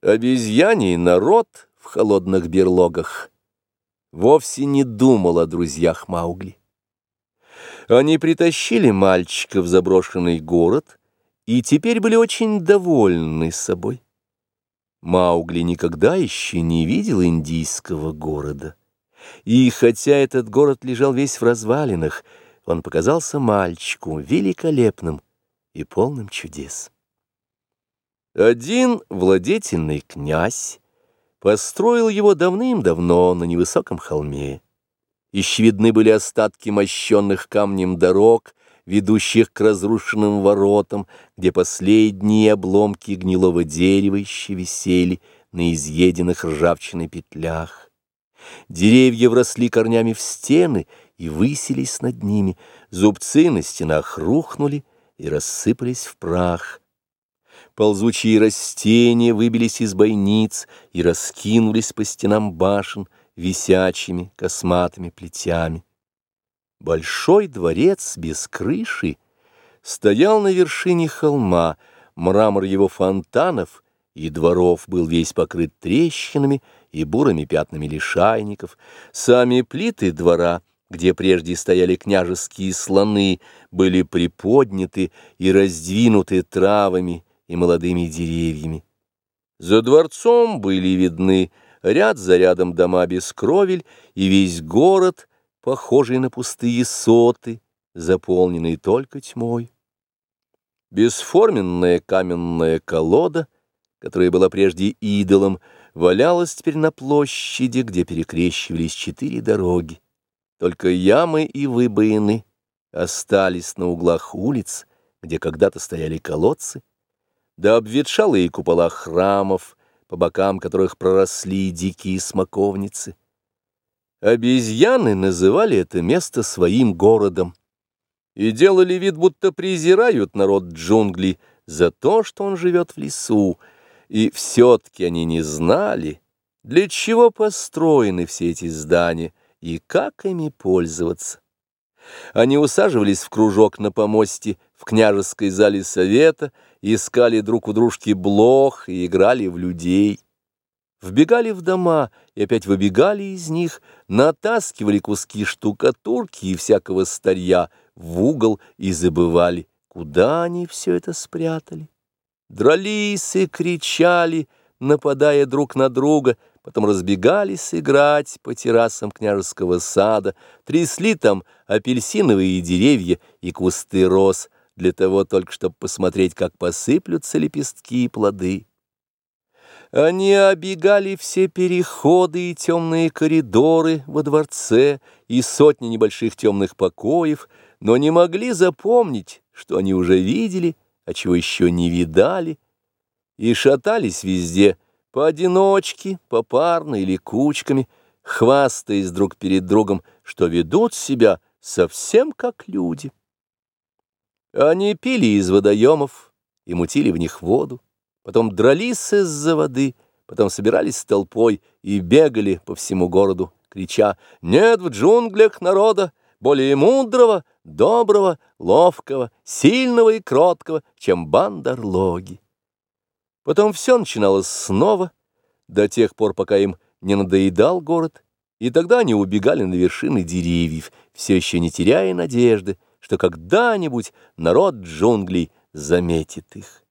Обезьяний народ в холодных берлогах вовсе не думал о друзьях Маугли. Они притащили мальчика в заброшенный город и теперь были очень довольны собой. Маугли никогда еще не видел индийского города. И хотя этот город лежал весь в развалинах, он показался мальчику великолепным и полным чудес. Один владетельный князь построил его давным-давно на невысоком холме. Еще видны были остатки мощенных камнем дорог, ведущих к разрушенным воротам, где последние обломки гнилого дерева еще висели на изъеденных ржавчиной петлях. Деревья вросли корнями в стены и высились над ними, зубцы на стенах рухнули и рассыпались в прах. Ползучие растения выбились из бойниц и раскинулись по стенам башен висячими косматыми плетями. Большой дворец без крыши стоял на вершине холма, мрамор его фонтанов и дворов был весь покрыт трещинами и бурыми пятнами лишайников, сами плиты двора — где прежде стояли княжеские слоны, были приподняты и раздвинуты травами и молодыми деревьями. За дворцом были видны ряд за рядом дома без кровель и весь город, похожий на пустые соты, заполненный только тьмой. Бесформенная каменная колода, которая была прежде идолом, валялась теперь на площади, где перекрещивались четыре дороги. Только ямы и выбоины остались на углах улиц, где когда-то стояли колодцы, да обветшалые купола храмов, по бокам которых проросли дикие смоковницы. Обезьяны называли это место своим городом и делали вид, будто презирают народ джунглей за то, что он живет в лесу, и все-таки они не знали, для чего построены все эти здания и как ими пользоваться. Они усаживались в кружок на помосте в княжеской зале совета, искали друг у дружки блох и играли в людей. Вбегали в дома и опять выбегали из них, натаскивали куски штукатурки и всякого старья в угол и забывали, куда они все это спрятали. Дрались и кричали, нападая друг на друга, потом разбегались играть по террасам княжеского сада, трясли там апельсиновые деревья и кусты роз, для того только, чтобы посмотреть, как посыплются лепестки и плоды. Они обегали все переходы и темные коридоры во дворце и сотни небольших темных покоев, но не могли запомнить, что они уже видели, а чего еще не видали, и шатались везде, поодиночке, попарно или кучками, хвастаясь друг перед другом, что ведут себя совсем как люди. Они пили из водоемов и мутили в них воду, потом дрались из-за воды, потом собирались с толпой и бегали по всему городу, крича «Нет в джунглях народа более мудрого, доброго, ловкого, сильного и кроткого, чем бандерлоги». Потом все начиналось снова, до тех пор, пока им не надоедал город, и тогда они убегали на вершины деревьев, все еще не теряя надежды, что когда-нибудь народ джунглей заметит их.